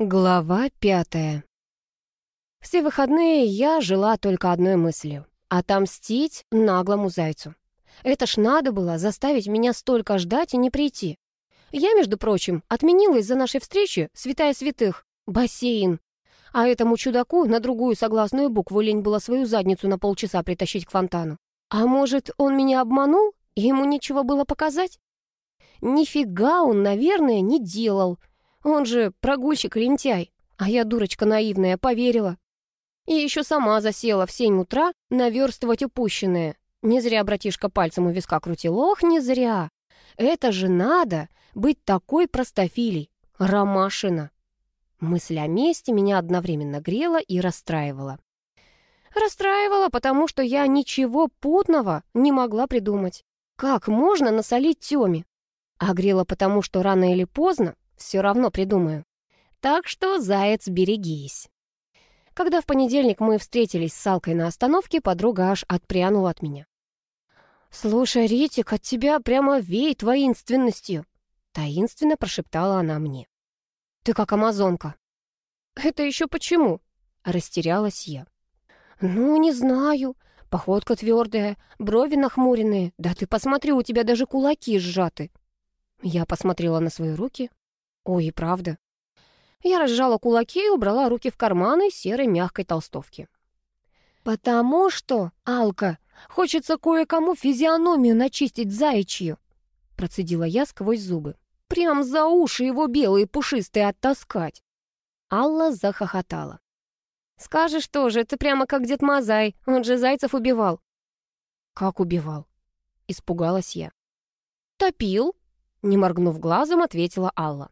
Глава пятая. Все выходные я жила только одной мыслью — отомстить наглому зайцу. Это ж надо было заставить меня столько ждать и не прийти. Я, между прочим, отменила из-за нашей встречи святая святых — бассейн. А этому чудаку на другую согласную букву лень было свою задницу на полчаса притащить к фонтану. А может, он меня обманул, и ему нечего было показать? Нифига он, наверное, не делал — он же прогульщик-лентяй, а я, дурочка наивная, поверила. И еще сама засела в семь утра наверстывать упущенное. Не зря братишка пальцем у виска крутил. Ох, не зря. Это же надо быть такой простофилей. Ромашина. Мысль о месте меня одновременно грела и расстраивала. Расстраивала, потому что я ничего путного не могла придумать. Как можно насолить Тёме? А грела потому, что рано или поздно все равно придумаю. Так что, заяц, берегись. Когда в понедельник мы встретились с Салкой на остановке, подруга аж отпрянула от меня. «Слушай, Ритик, от тебя прямо веет воинственностью», — таинственно прошептала она мне. «Ты как амазонка». «Это еще почему?» — растерялась я. «Ну, не знаю. Походка твердая, брови нахмуренные. Да ты посмотри, у тебя даже кулаки сжаты». Я посмотрела на свои руки, Ой, и правда. Я разжала кулаки и убрала руки в карманы серой мягкой толстовки. «Потому что, Алка, хочется кое-кому физиономию начистить заячью», процедила я сквозь зубы. «Прям за уши его белые пушистые оттаскать». Алла захохотала. «Скажешь тоже, это прямо как Дед Мазай, он же зайцев убивал». «Как убивал?» — испугалась я. «Топил», — не моргнув глазом, ответила Алла.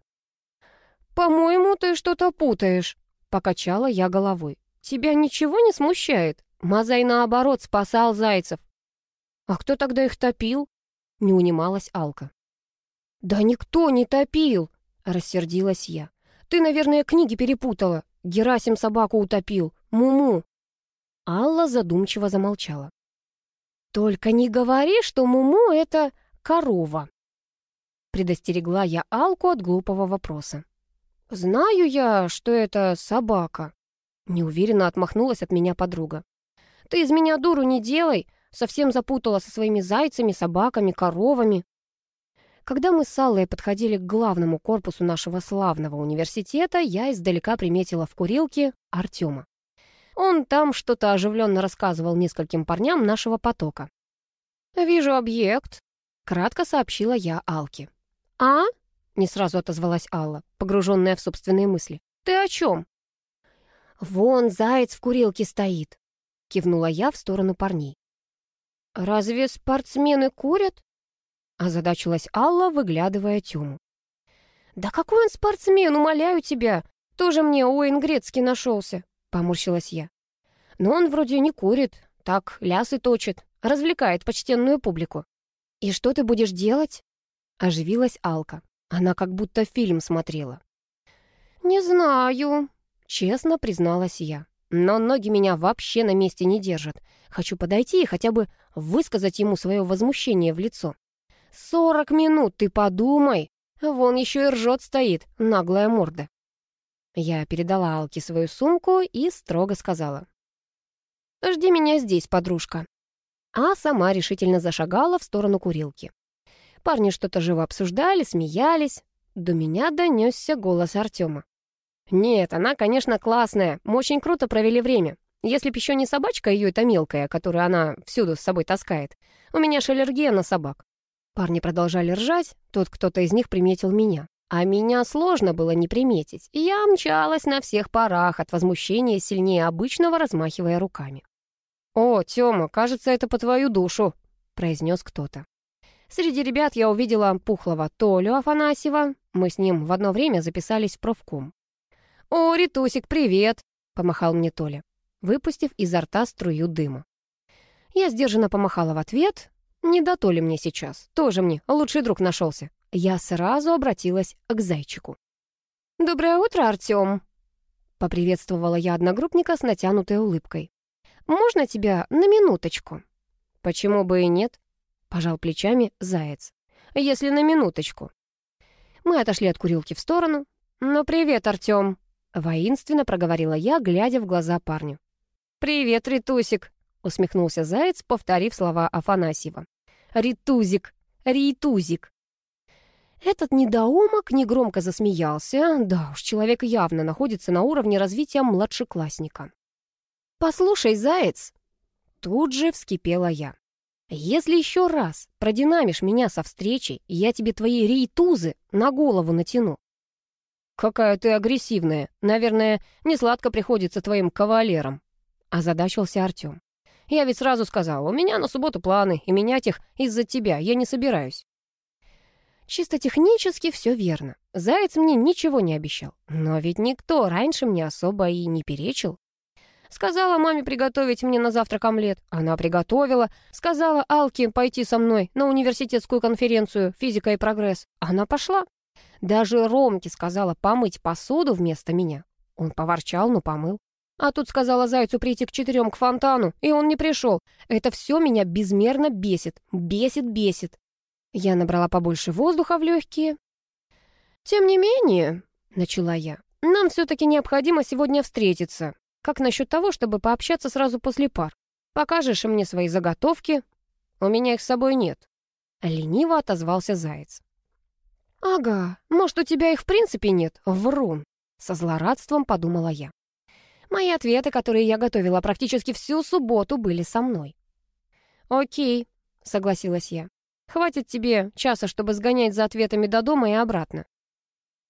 «По-моему, ты что-то путаешь», — покачала я головой. «Тебя ничего не смущает? Мазай, наоборот, спасал зайцев». «А кто тогда их топил?» — не унималась Алка. «Да никто не топил!» — рассердилась я. «Ты, наверное, книги перепутала. Герасим собаку утопил. Муму!» Алла задумчиво замолчала. «Только не говори, что Муму — это корова!» Предостерегла я Алку от глупого вопроса. «Знаю я, что это собака», — неуверенно отмахнулась от меня подруга. «Ты из меня дуру не делай, совсем запутала со своими зайцами, собаками, коровами». Когда мы с Аллой подходили к главному корпусу нашего славного университета, я издалека приметила в курилке Артема. Он там что-то оживленно рассказывал нескольким парням нашего потока. «Вижу объект», — кратко сообщила я Алке. «А?» Не сразу отозвалась Алла, погруженная в собственные мысли. «Ты о чем?» «Вон заяц в курилке стоит», — кивнула я в сторону парней. «Разве спортсмены курят?» — озадачилась Алла, выглядывая Тему. «Да какой он спортсмен, умоляю тебя! Тоже мне Уэйн Грецкий нашелся!» — поморщилась я. «Но он вроде не курит, так лясы точит, развлекает почтенную публику». «И что ты будешь делать?» — оживилась Алка. Она как будто фильм смотрела. «Не знаю», — честно призналась я. «Но ноги меня вообще на месте не держат. Хочу подойти и хотя бы высказать ему свое возмущение в лицо. Сорок минут, ты подумай! Вон еще и ржет стоит, наглая морда». Я передала Алке свою сумку и строго сказала. «Жди меня здесь, подружка». А сама решительно зашагала в сторону курилки. Парни что-то живо обсуждали, смеялись. До меня донесся голос Артема. «Нет, она, конечно, классная. Мы очень круто провели время. Если б еще не собачка ее эта мелкая, которую она всюду с собой таскает. У меня ж аллергия на собак». Парни продолжали ржать, тот кто-то из них приметил меня. А меня сложно было не приметить, и я мчалась на всех парах от возмущения сильнее обычного, размахивая руками. «О, Тёма, кажется, это по твою душу», — произнес кто-то. Среди ребят я увидела пухлого Толю Афанасьева. Мы с ним в одно время записались в профком. «О, Ритусик, привет!» — помахал мне Толя, выпустив изо рта струю дыма. Я сдержанно помахала в ответ. «Не до Толи мне сейчас. Тоже мне лучший друг нашелся». Я сразу обратилась к зайчику. «Доброе утро, Артем!» — поприветствовала я одногруппника с натянутой улыбкой. «Можно тебя на минуточку?» «Почему бы и нет?» Пожал плечами заяц. «Если на минуточку». Мы отошли от курилки в сторону. «Ну, привет, Артём!» Воинственно проговорила я, глядя в глаза парню. «Привет, Ритусик!» — усмехнулся Заяц, повторив слова Афанасьева. «Ритузик! Ритузик!» Этот недоумок негромко засмеялся. Да уж, человек явно находится на уровне развития младшеклассника. «Послушай, Заяц!» Тут же вскипела я. «Если еще раз продинамишь меня со встречей, я тебе твои рейтузы на голову натяну». «Какая ты агрессивная. Наверное, не сладко приходится твоим кавалерам», — озадачился Артем. «Я ведь сразу сказал, у меня на субботу планы, и менять их из-за тебя я не собираюсь». Чисто технически все верно. Заяц мне ничего не обещал. Но ведь никто раньше мне особо и не перечил. Сказала маме приготовить мне на завтрак омлет. Она приготовила. Сказала Алке пойти со мной на университетскую конференцию «Физика и прогресс». Она пошла. Даже Ромке сказала помыть посуду вместо меня. Он поворчал, но помыл. А тут сказала Зайцу прийти к четырем к фонтану, и он не пришел. Это все меня безмерно бесит. Бесит, бесит. Я набрала побольше воздуха в легкие. «Тем не менее», — начала я, — «нам все-таки необходимо сегодня встретиться. Как насчет того, чтобы пообщаться сразу после пар? Покажешь мне свои заготовки? У меня их с собой нет». Лениво отозвался Заяц. «Ага, может, у тебя их в принципе нет? Врун!» Со злорадством подумала я. Мои ответы, которые я готовила практически всю субботу, были со мной. «Окей», — согласилась я. Хватит тебе часа, чтобы сгонять за ответами до дома и обратно».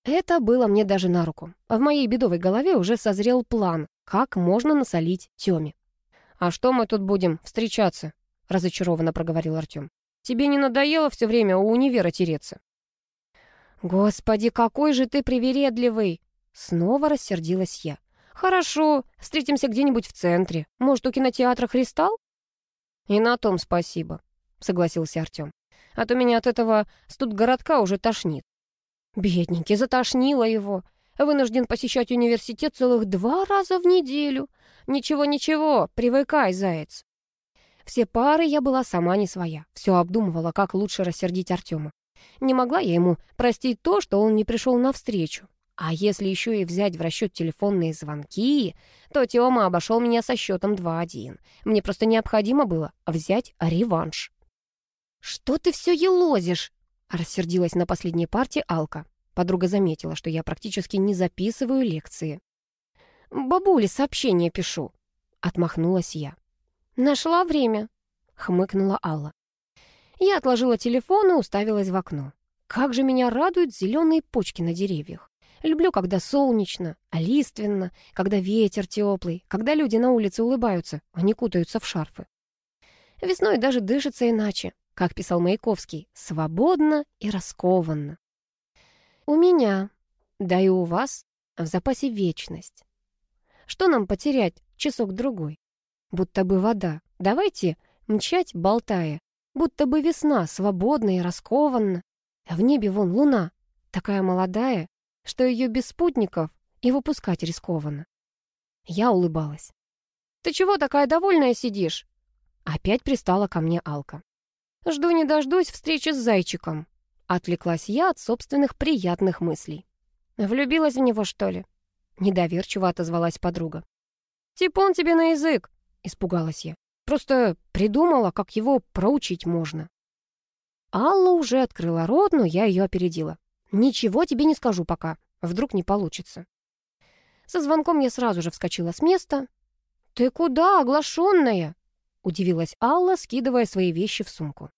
Это было мне даже на руку. В моей бедовой голове уже созрел план, как можно насолить Тёме. «А что мы тут будем встречаться?» — разочарованно проговорил Артём. «Тебе не надоело все время у универа тереться?» «Господи, какой же ты привередливый!» Снова рассердилась я. «Хорошо, встретимся где-нибудь в центре. Может, у кинотеатра «Кристалл»?» «И на том спасибо», — согласился Артём а то меня от этого студгородка уже тошнит. Бедненький, затошнило его. Вынужден посещать университет целых два раза в неделю. Ничего-ничего, привыкай, заяц. Все пары я была сама не своя. Все обдумывала, как лучше рассердить Артема. Не могла я ему простить то, что он не пришел навстречу. А если еще и взять в расчет телефонные звонки, то Тёма обошел меня со счетом 2-1. Мне просто необходимо было взять реванш. «Что ты все елозишь?» — рассердилась на последней партии Алка. Подруга заметила, что я практически не записываю лекции. «Бабуле сообщение пишу», — отмахнулась я. «Нашла время», — хмыкнула Алла. Я отложила телефон и уставилась в окно. Как же меня радуют зеленые почки на деревьях. Люблю, когда солнечно, лиственно, когда ветер теплый, когда люди на улице улыбаются, а не кутаются в шарфы. Весной даже дышится иначе, как писал Маяковский, свободно и раскованно. У меня, да и у вас, в запасе вечность. Что нам потерять часок-другой? Будто бы вода. Давайте мчать, болтая. Будто бы весна, свободна и раскованна. А в небе вон луна, такая молодая, что ее без спутников и выпускать рискованно. Я улыбалась. «Ты чего такая довольная сидишь?» Опять пристала ко мне Алка. Жду не дождусь встречи с зайчиком. Отвлеклась я от собственных приятных мыслей. Влюбилась в него, что ли? Недоверчиво отозвалась подруга. «Типун тебе на язык!» — испугалась я. «Просто придумала, как его проучить можно». Алла уже открыла рот, но я ее опередила. «Ничего тебе не скажу пока. Вдруг не получится». Со звонком я сразу же вскочила с места. «Ты куда, оглашенная?» — удивилась Алла, скидывая свои вещи в сумку.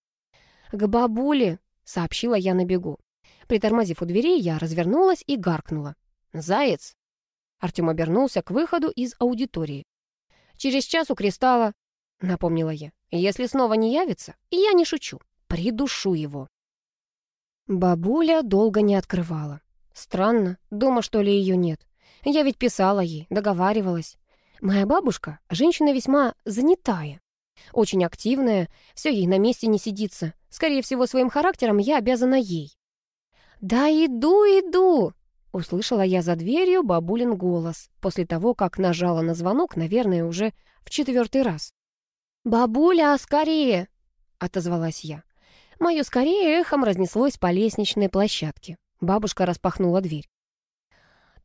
«К бабуле», — сообщила я на бегу. Притормозив у дверей, я развернулась и гаркнула. «Заяц!» Артем обернулся к выходу из аудитории. «Через час у Кристалла», — напомнила я. «Если снова не явится, я не шучу, придушу его». Бабуля долго не открывала. Странно, дома что ли ее нет. Я ведь писала ей, договаривалась. Моя бабушка — женщина весьма занятая. Очень активная, все ей на месте не сидится. Скорее всего, своим характером я обязана ей. «Да иду, иду!» — услышала я за дверью бабулин голос, после того, как нажала на звонок, наверное, уже в четвертый раз. «Бабуля, скорее!» — отозвалась я. Мое скорее эхом разнеслось по лестничной площадке. Бабушка распахнула дверь.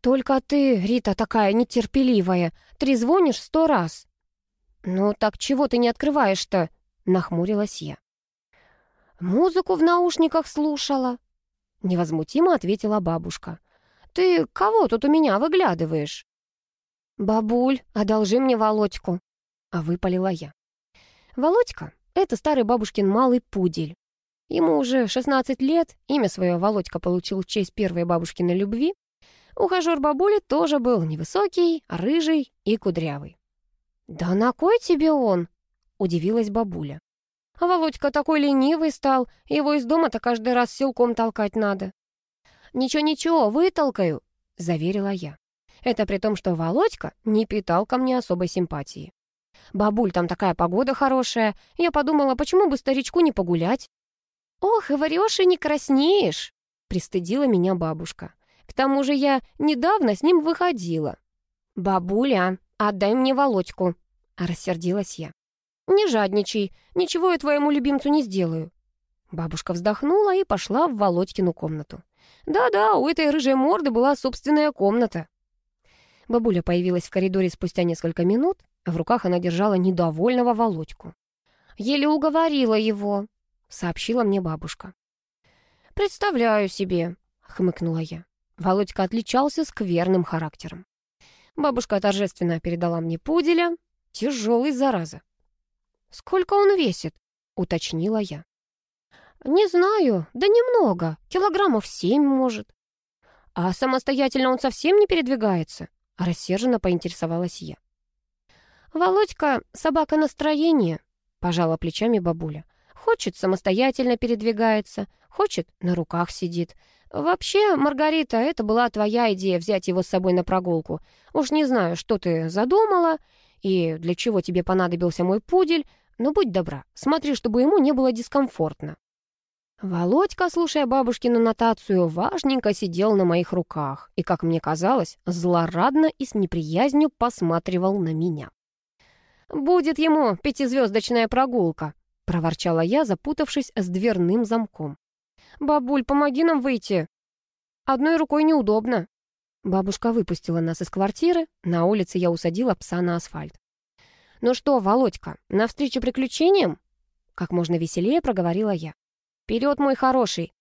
«Только ты, Рита, такая нетерпеливая, трезвонишь сто раз». «Ну так чего ты не открываешь-то?» — нахмурилась я. «Музыку в наушниках слушала», — невозмутимо ответила бабушка. «Ты кого тут у меня выглядываешь?» «Бабуль, одолжи мне Володьку», — а выпалила я. Володька — это старый бабушкин малый пудель. Ему уже 16 лет, имя свое Володька получил в честь первой бабушкиной любви. Ухажер бабули тоже был невысокий, рыжий и кудрявый. «Да на кой тебе он?» — удивилась бабуля. А Володька такой ленивый стал, его из дома-то каждый раз силком толкать надо. «Ничего-ничего, вытолкаю», — заверила я. Это при том, что Володька не питал ко мне особой симпатии. «Бабуль, там такая погода хорошая. Я подумала, почему бы старичку не погулять?» «Ох, и врешь, и не краснеешь!» — пристыдила меня бабушка. «К тому же я недавно с ним выходила». «Бабуля, отдай мне Володьку!» — рассердилась я. «Не жадничай, ничего я твоему любимцу не сделаю». Бабушка вздохнула и пошла в Володькину комнату. Да-да, у этой рыжей морды была собственная комната. Бабуля появилась в коридоре спустя несколько минут, в руках она держала недовольного Володьку. «Еле уговорила его», — сообщила мне бабушка. «Представляю себе», — хмыкнула я. Володька отличался скверным характером. Бабушка торжественно передала мне пуделя. Тяжелый, зараза. «Сколько он весит?» — уточнила я. «Не знаю, да немного, килограммов семь, может». «А самостоятельно он совсем не передвигается?» — рассерженно поинтересовалась я. «Володька — собака настроения», — пожала плечами бабуля. «Хочет, самостоятельно передвигается, хочет, на руках сидит. Вообще, Маргарита, это была твоя идея взять его с собой на прогулку. Уж не знаю, что ты задумала и для чего тебе понадобился мой пудель, но будь добра, смотри, чтобы ему не было дискомфортно». Володька, слушая бабушкину нотацию, важненько сидел на моих руках и, как мне казалось, злорадно и с неприязнью посматривал на меня. «Будет ему пятизвездочная прогулка», — проворчала я, запутавшись с дверным замком. «Бабуль, помоги нам выйти. Одной рукой неудобно». Бабушка выпустила нас из квартиры, на улице я усадила пса на асфальт. «Ну что, Володька, навстречу приключениям?» Как можно веселее проговорила я. Вперед, мой хороший!»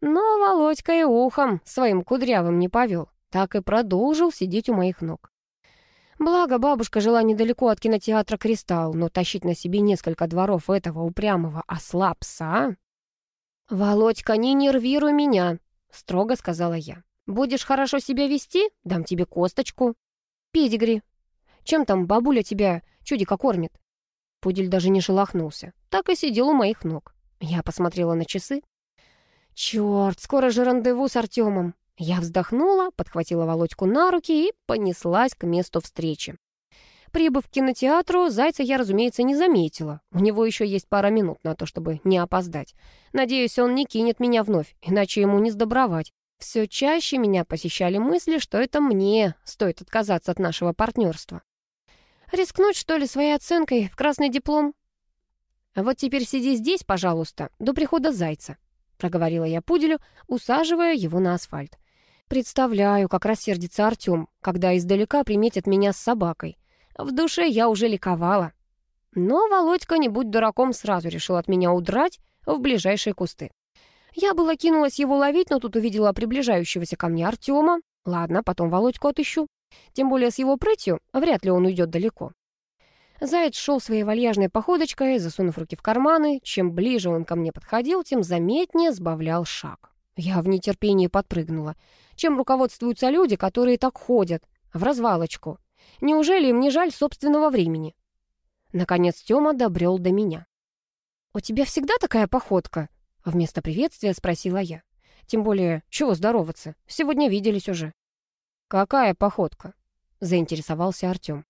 Но Володька и ухом своим кудрявым не повел, так и продолжил сидеть у моих ног. Благо, бабушка жила недалеко от кинотеатра «Кристалл», но тащить на себе несколько дворов этого упрямого осла-пса... «Володька, не нервируй меня», — строго сказала я. «Будешь хорошо себя вести, дам тебе косточку. Педигри. Чем там бабуля тебя чудика кормит?» Пудель даже не шелохнулся, так и сидел у моих ног. Я посмотрела на часы. «Черт, скоро же рандеву с Артемом!» Я вздохнула, подхватила Володьку на руки и понеслась к месту встречи. Прибыв к кинотеатру, Зайца я, разумеется, не заметила. У него еще есть пара минут на то, чтобы не опоздать. Надеюсь, он не кинет меня вновь, иначе ему не сдобровать. Все чаще меня посещали мысли, что это мне стоит отказаться от нашего партнерства. Рискнуть, что ли, своей оценкой в красный диплом? «Вот теперь сиди здесь, пожалуйста, до прихода зайца», — проговорила я пуделю, усаживая его на асфальт. Представляю, как рассердится Артем, когда издалека приметит меня с собакой. В душе я уже ликовала. Но Володька, не будь дураком, сразу решил от меня удрать в ближайшие кусты. Я была кинулась его ловить, но тут увидела приближающегося ко мне Артема. Ладно, потом Володьку отыщу. Тем более с его прытью вряд ли он уйдет далеко. Заяц шел своей вальяжной походочкой, засунув руки в карманы. Чем ближе он ко мне подходил, тем заметнее сбавлял шаг. Я в нетерпении подпрыгнула. Чем руководствуются люди, которые так ходят? В развалочку. Неужели им не жаль собственного времени? Наконец Тёма добрел до меня. «У тебя всегда такая походка?» Вместо приветствия спросила я. Тем более, чего здороваться? Сегодня виделись уже. «Какая походка?» Заинтересовался Артём.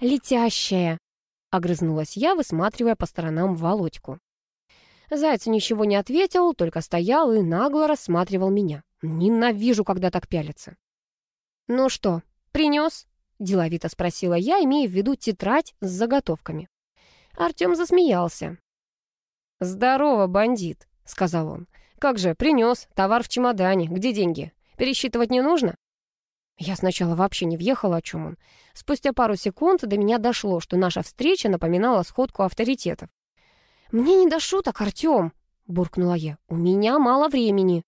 «Летящая!» — огрызнулась я, высматривая по сторонам Володьку. Заяц ничего не ответил, только стоял и нагло рассматривал меня. Ненавижу, когда так пялятся. «Ну что, принес?» — деловито спросила я, имея в виду тетрадь с заготовками. Артем засмеялся. «Здорово, бандит», — сказал он. «Как же, принес, товар в чемодане, где деньги? Пересчитывать не нужно?» Я сначала вообще не въехала, о чем он. Спустя пару секунд до меня дошло, что наша встреча напоминала сходку авторитетов. «Мне не до шуток, Артём!» — буркнула я. «У меня мало времени».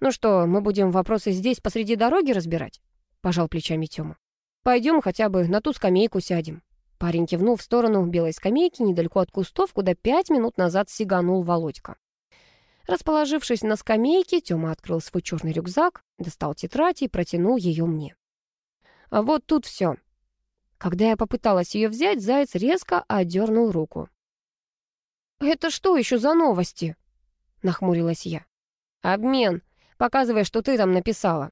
«Ну что, мы будем вопросы здесь посреди дороги разбирать?» — пожал плечами Тёма. «Пойдем хотя бы на ту скамейку сядем». Парень кивнул в сторону белой скамейки недалеко от кустов, куда пять минут назад сиганул Володька. Расположившись на скамейке, Тёма открыл свой черный рюкзак, достал тетрадь и протянул ее мне. А вот тут все. Когда я попыталась ее взять, заяц резко отдернул руку. «Это что еще за новости?» — нахмурилась я. «Обмен. Показывай, что ты там написала».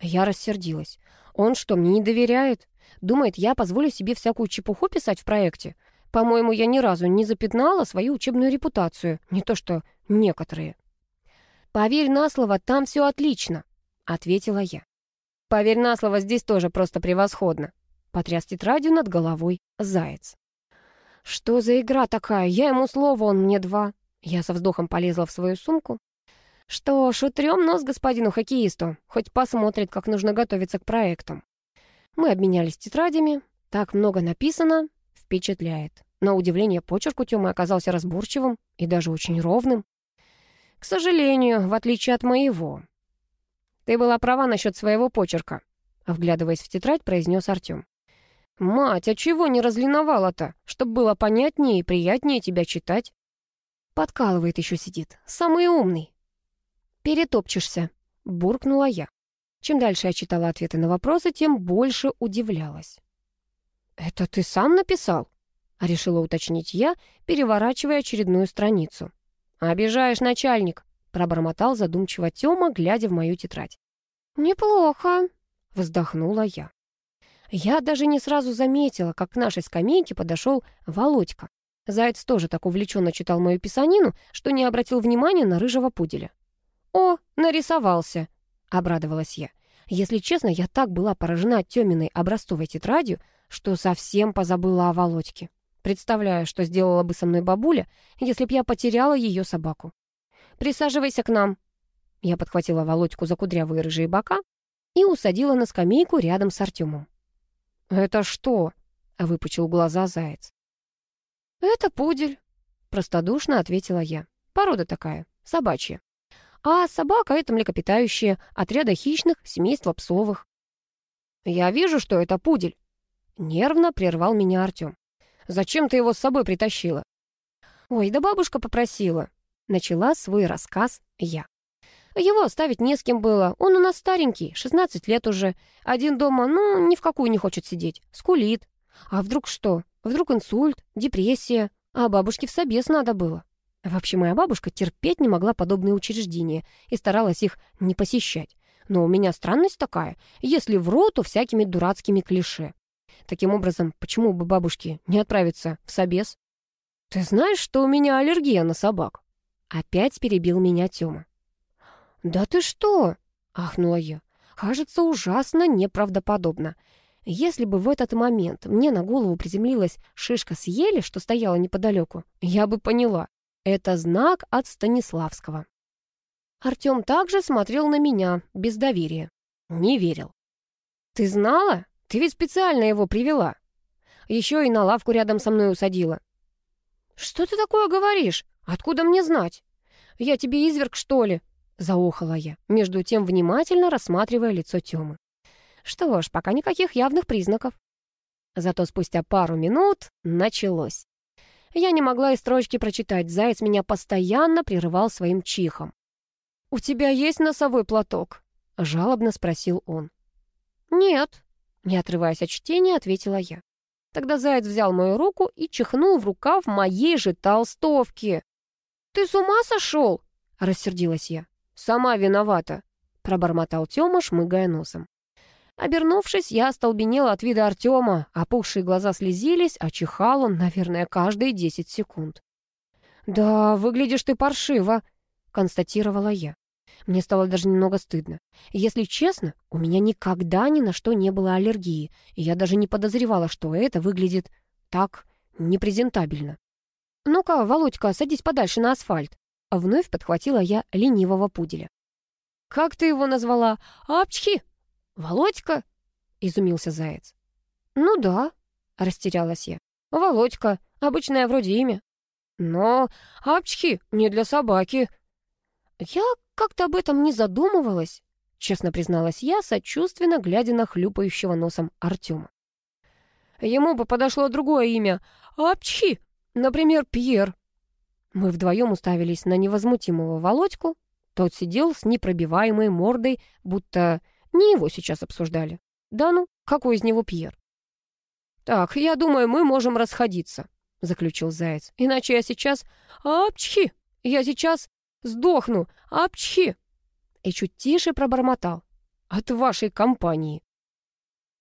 Я рассердилась. Он что, мне не доверяет? Думает, я позволю себе всякую чепуху писать в проекте? По-моему, я ни разу не запятнала свою учебную репутацию, не то что некоторые. «Поверь на слово, там все отлично», — ответила я. «Поверь на слово, здесь тоже просто превосходно», — потряс тетрадью над головой заяц. «Что за игра такая? Я ему слово, он мне два». Я со вздохом полезла в свою сумку. «Что ж, утрем нос господину хоккеисту, хоть посмотрит, как нужно готовиться к проектам». Мы обменялись тетрадями. Так много написано, впечатляет. На удивление, почерк у Тёмы оказался разборчивым и даже очень ровным. К сожалению, в отличие от моего. Ты была права насчет своего почерка, вглядываясь в тетрадь, произнес Артём. «Мать, а чего не разлиновала-то? Чтоб было понятнее и приятнее тебя читать». Подкалывает еще сидит. Самый умный. «Перетопчешься», — буркнула я. Чем дальше я читала ответы на вопросы, тем больше удивлялась. «Это ты сам написал?» — решила уточнить я, переворачивая очередную страницу. «Обижаешь, начальник», — пробормотал задумчиво Тёма, глядя в мою тетрадь. «Неплохо», — вздохнула я. Я даже не сразу заметила, как к нашей скамейке подошел Володька. Заяц тоже так увлеченно читал мою писанину, что не обратил внимания на рыжего пуделя. «О, нарисовался!» — обрадовалась я. Если честно, я так была поражена Тёминой образцовой тетрадью, что совсем позабыла о Володьке. Представляю, что сделала бы со мной бабуля, если б я потеряла ее собаку. «Присаживайся к нам». Я подхватила Володьку за кудрявые рыжие бока и усадила на скамейку рядом с Артемом. «Это что?» — выпучил глаза заяц. «Это пудель», — простодушно ответила я. «Порода такая, собачья. А собака — это млекопитающие отряда хищных семейства псовых». «Я вижу, что это пудель», — нервно прервал меня Артем. «Зачем ты его с собой притащила?» «Ой, да бабушка попросила», — начала свой рассказ я. Его оставить не с кем было. Он у нас старенький, 16 лет уже. Один дома, ну, ни в какую не хочет сидеть. Скулит. А вдруг что? Вдруг инсульт, депрессия. А бабушке в собес надо было. Вообще, моя бабушка терпеть не могла подобные учреждения и старалась их не посещать. Но у меня странность такая. Если вру, то всякими дурацкими клише. Таким образом, почему бы бабушке не отправиться в собес? «Ты знаешь, что у меня аллергия на собак?» Опять перебил меня Тёма. «Да ты что?» — ахнула я. «Кажется, ужасно неправдоподобно. Если бы в этот момент мне на голову приземлилась шишка с ели, что стояла неподалеку, я бы поняла. Это знак от Станиславского». Артем также смотрел на меня без доверия. Не верил. «Ты знала? Ты ведь специально его привела. Еще и на лавку рядом со мной усадила». «Что ты такое говоришь? Откуда мне знать? Я тебе изверг, что ли?» Заохала я, между тем внимательно рассматривая лицо Тёмы. Что ж, пока никаких явных признаков. Зато спустя пару минут началось. Я не могла и строчки прочитать, заяц меня постоянно прерывал своим чихом. «У тебя есть носовой платок?» — жалобно спросил он. «Нет», — не отрываясь от чтения, ответила я. Тогда заяц взял мою руку и чихнул в рукав моей же толстовки. «Ты с ума сошел?» — рассердилась я. «Сама виновата», — пробормотал Тёма, шмыгая носом. Обернувшись, я остолбенела от вида Артема, опухшие глаза слезились, а чихал он, наверное, каждые десять секунд. «Да, выглядишь ты паршиво», — констатировала я. Мне стало даже немного стыдно. Если честно, у меня никогда ни на что не было аллергии, и я даже не подозревала, что это выглядит так непрезентабельно. «Ну-ка, Володька, садись подальше на асфальт», Вновь подхватила я ленивого пуделя. «Как ты его назвала? Апчхи!» «Володька?» — изумился заяц. «Ну да», — растерялась я. «Володька, обычное вроде имя». «Но апчхи не для собаки». «Я как-то об этом не задумывалась», — честно призналась я, сочувственно глядя на хлюпающего носом Артема. «Ему бы подошло другое имя. Апчхи, например, Пьер». Мы вдвоем уставились на невозмутимого Володьку. Тот сидел с непробиваемой мордой, будто не его сейчас обсуждали. Да ну, какой из него Пьер? «Так, я думаю, мы можем расходиться», — заключил Заяц. «Иначе я сейчас... Апчхи! Я сейчас сдохну! Апчхи!» И чуть тише пробормотал. «От вашей компании».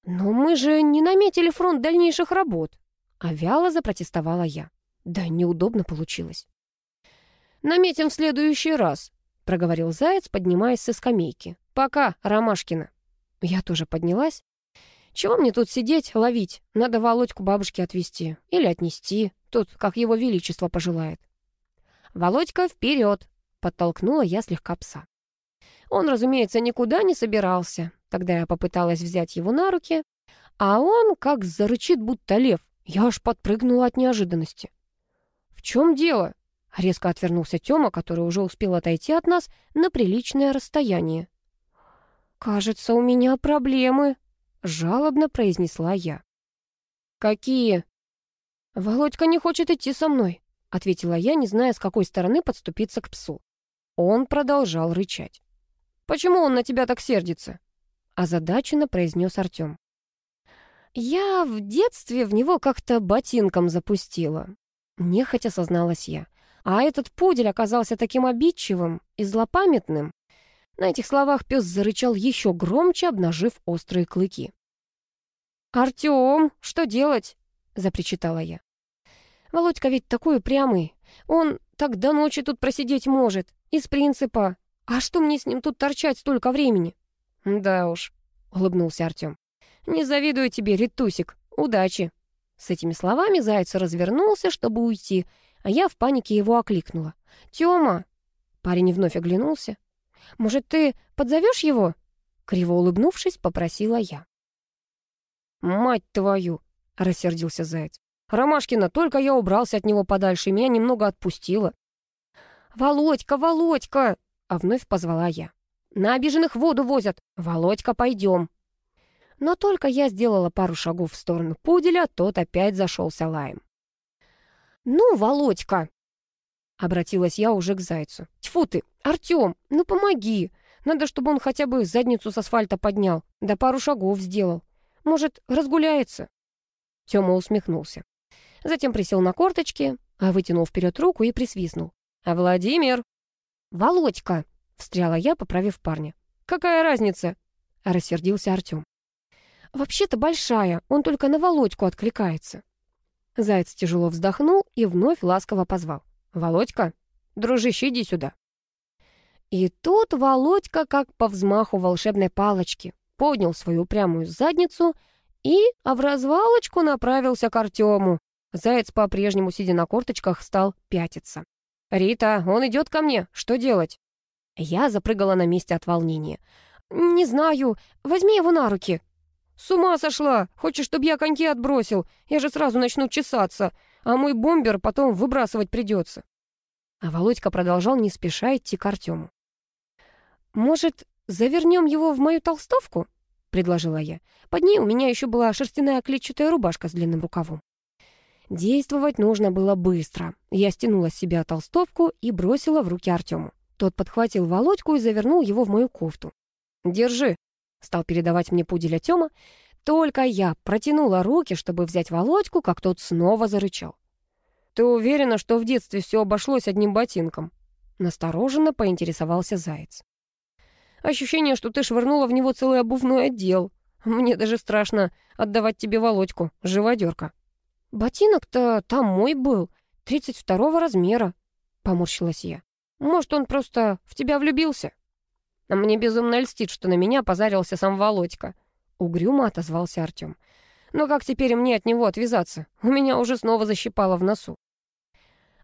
«Но мы же не наметили фронт дальнейших работ», — а вяло запротестовала я. Да, неудобно получилось. «Наметим в следующий раз», — проговорил Заяц, поднимаясь со скамейки. «Пока, Ромашкина». Я тоже поднялась. Чего мне тут сидеть, ловить? Надо Володьку бабушке отвезти. Или отнести. Тут, как его величество пожелает. «Володька, вперед!» — подтолкнула я слегка пса. Он, разумеется, никуда не собирался. Тогда я попыталась взять его на руки, а он как зарычит, будто лев. Я аж подпрыгнула от неожиданности. «В чем дело?» — резко отвернулся Тёма, который уже успел отойти от нас на приличное расстояние. «Кажется, у меня проблемы», — жалобно произнесла я. «Какие?» «Володька не хочет идти со мной», — ответила я, не зная, с какой стороны подступиться к псу. Он продолжал рычать. «Почему он на тебя так сердится?» озадаченно произнес Артем. «Я в детстве в него как-то ботинком запустила», — нехотя созналась я. А этот пудель оказался таким обидчивым и злопамятным, на этих словах пес зарычал еще громче, обнажив острые клыки. «Артем, что делать?» — запричитала я. «Володька ведь такой упрямый. Он так до ночи тут просидеть может. Из принципа. А что мне с ним тут торчать столько времени?» «Да уж», — улыбнулся Артем. «Не завидую тебе, Ритусик. Удачи». С этими словами заяц развернулся, чтобы уйти, а я в панике его окликнула. «Тёма!» Парень вновь оглянулся. Может, ты подзовешь его?» Криво улыбнувшись, попросила я. «Мать твою!» — рассердился Заяц. «Ромашкина, только я убрался от него подальше, меня немного отпустило». «Володька, Володька!» — а вновь позвала я. «На обиженных воду возят! Володька, пойдем!» Но только я сделала пару шагов в сторону пуделя, тот опять зашелся лаем. «Ну, Володька!» Обратилась я уже к Зайцу. «Тьфу ты, Артем, ну помоги! Надо, чтобы он хотя бы задницу с асфальта поднял, да пару шагов сделал. Может, разгуляется?» Тёма усмехнулся. Затем присел на корточки, а вытянул вперед руку и присвистнул. «А Владимир?» «Володька!» — встряла я, поправив парня. «Какая разница?» — рассердился Артем. «Вообще-то большая, он только на Володьку откликается». Заяц тяжело вздохнул и вновь ласково позвал. «Володька, дружище, иди сюда». И тут Володька, как по взмаху волшебной палочки, поднял свою упрямую задницу и в развалочку направился к Артему. Заяц, по-прежнему сидя на корточках, стал пятиться. «Рита, он идет ко мне. Что делать?» Я запрыгала на месте от волнения. «Не знаю. Возьми его на руки». «С ума сошла! Хочешь, чтобы я коньки отбросил? Я же сразу начну чесаться а мой бомбер потом выбрасывать придется. А Володька продолжал не спеша идти к Артему. «Может, завернем его в мою толстовку?» — предложила я. Под ней у меня еще была шерстяная клетчатая рубашка с длинным рукавом. Действовать нужно было быстро. Я стянула с себя толстовку и бросила в руки Артему. Тот подхватил Володьку и завернул его в мою кофту. «Держи», — стал передавать мне пуделя Тёма, только я протянула руки, чтобы взять Володьку, как тот снова зарычал. «Ты уверена, что в детстве все обошлось одним ботинком?» Настороженно поинтересовался Заяц. «Ощущение, что ты швырнула в него целый обувной отдел. Мне даже страшно отдавать тебе Володьку, живодерка». «Ботинок-то там мой был, тридцать второго размера», — поморщилась я. «Может, он просто в тебя влюбился?» А мне безумно льстит, что на меня позарился сам Володька. Угрюмо отозвался Артем. «Но как теперь мне от него отвязаться? У меня уже снова защипало в носу».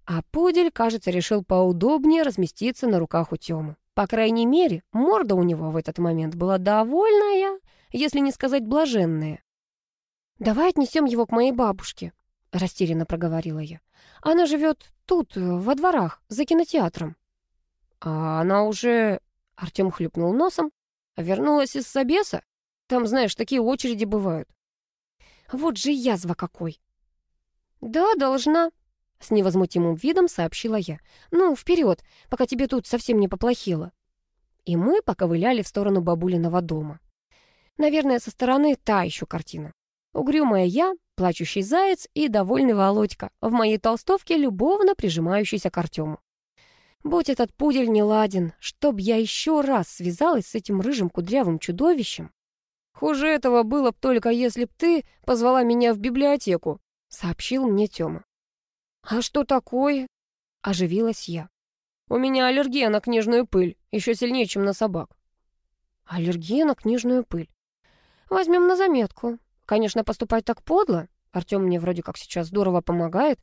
А пудель, кажется, решил поудобнее разместиться на руках у Тёмы. По крайней мере, морда у него в этот момент была довольная, если не сказать блаженные. «Давай отнесем его к моей бабушке», — растерянно проговорила я. «Она живет тут, во дворах, за кинотеатром». «А она уже...» — Артем хлюпнул носом. «Вернулась из Собеса? Там, знаешь, такие очереди бывают». «Вот же язва какой!» «Да, должна», — с невозмутимым видом сообщила я. «Ну, вперед, пока тебе тут совсем не поплохело». И мы поковыляли в сторону бабулиного дома. Наверное, со стороны та еще картина. Угрюмая я, плачущий заяц и довольный Володька, в моей толстовке любовно прижимающийся к Артему. Будь этот пудель не ладен, чтоб я еще раз связалась с этим рыжим кудрявым чудовищем. Хуже этого было б только, если б ты позвала меня в библиотеку, сообщил мне Тёма. «А что такое?» — оживилась я. «У меня аллергия на книжную пыль, еще сильнее, чем на собак». «Аллергия на книжную пыль. Возьмем на заметку. Конечно, поступать так подло. Артем мне вроде как сейчас здорово помогает.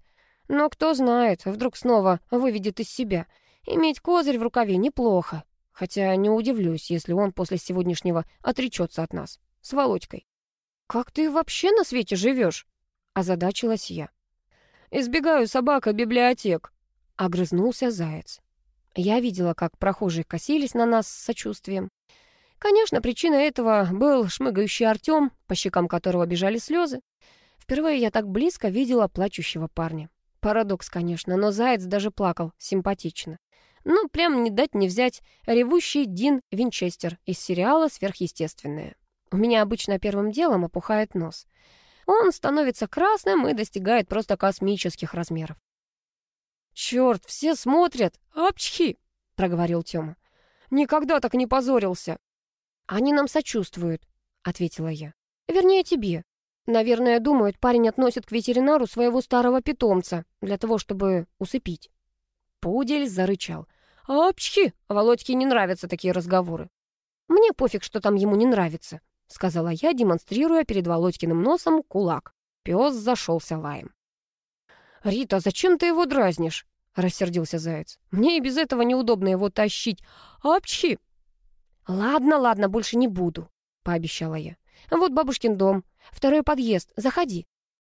Но кто знает, вдруг снова выведет из себя. Иметь козырь в рукаве неплохо. Хотя не удивлюсь, если он после сегодняшнего отречется от нас. С Володькой. «Как ты вообще на свете живешь?» озадачилась я. «Избегаю собака библиотек», — огрызнулся заяц. Я видела, как прохожие косились на нас с сочувствием. Конечно, причиной этого был шмыгающий Артем, по щекам которого бежали слезы. Впервые я так близко видела плачущего парня. Парадокс, конечно, но заяц даже плакал симпатично. Ну, прям не дать не взять ревущий Дин Винчестер из сериала «Сверхъестественное». У меня обычно первым делом опухает нос. Он становится красным и достигает просто космических размеров. «Черт, все смотрят! Апчхи!» — проговорил Тёма. «Никогда так не позорился!» «Они нам сочувствуют», — ответила я. «Вернее, тебе. Наверное, думают, парень относит к ветеринару своего старого питомца для того, чтобы усыпить». Пудель зарычал. «Апчхи! Володьке не нравятся такие разговоры». «Мне пофиг, что там ему не нравится», — сказала я, демонстрируя перед Володькиным носом кулак. Пес зашелся лаем. «Рита, зачем ты его дразнишь?» — рассердился заяц. «Мне и без этого неудобно его тащить. Апчхи!» «Ладно, ладно, больше не буду», — пообещала я. «Вот бабушкин дом. Второй подъезд. Заходи».